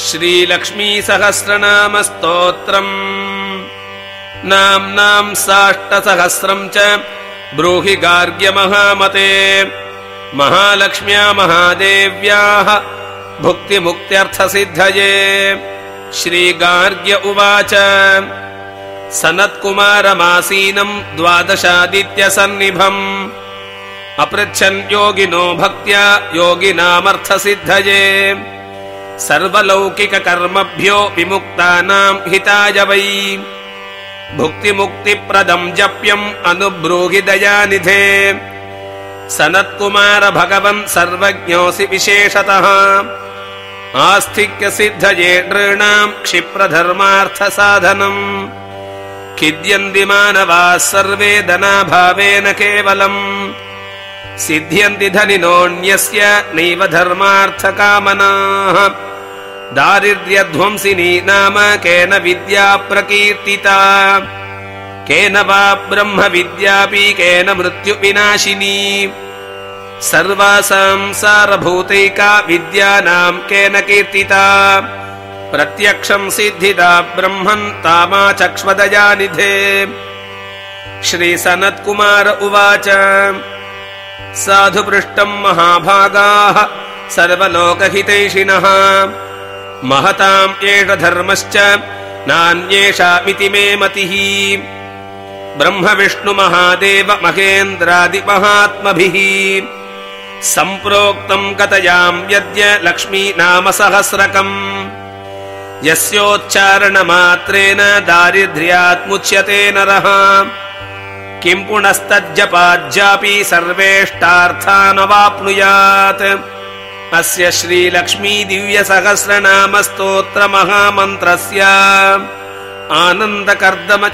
श्रीलक्ष्मीसहस्रनामस्तोत्रम्। नाम्नाम् साष्टसहस्रम् च ब्रूहि गार्ग्यमहामते महालक्ष्म्या महादेव्याः भुक्तिमुक्त्यर्थसिद्धये। श्रीगार्ग्य उवाच। सनत्कुमारमासीनम् द्वादशादित्यसन्निभम्। अपृच्छन् योगिनो भक्त्या योगिनामर्थसिद्धये सर्वलौकिककर्मभ्यो विमुक्तानाम् हिताय वै। भुक्तिमुक्तिप्रदम् जप्यम् अनुब्रूहि दयानिधे। सनत्कुमार भगवन् सर्वज्ञोऽसि विशेषतः। आस्थिक्यसिद्धये नृणाम् क्षिप्रधर्मार्थसाधनम्। खिद्यन्ति मानवाः सर्वे धनाभावेन केवलम् सिद्ध्यन्ति धनिनोऽन्यस्य नैव धर्मार्थकामनाः। दारिद्र्यध्वंसिनी नाम केन विद्या प्रकीर्तिता। केन वा ब्रह्मविद्यापि केन मृत्युविनाशिनी। सर्वासाम् सारभूतैका विद्यानाम् केन कीर्तिता। प्रत्यक्षम् सिद्धिदा ब्रह्मन् तामाचक्ष्मदयानिधे। श्रीसनत्कुमार उवाच साधु पृष्टम् महाभागाः सर्वलोकहितैषिणः। महताम् एष धर्मश्च नान्येषामिति मे मतिः। ब्रह्म विष्णु महादेव महेन्द्रादिमहात्मभिः सम्प्रोक्तम् कथयाम् यद्य लक्ष्मी नाम सहस्रकम् यस्योच्चारणमात्रेण दारिद्र्यात्मुच्यते नरः किम् पुनस्तज्जपाज्यापि सर्वेष्टार्थानवाप्नुयात्। अस्य श्रीलक्ष्मी दिव्यसहस्रनामस्तोत्रमहामन्त्रस्य आनन्दकर्दम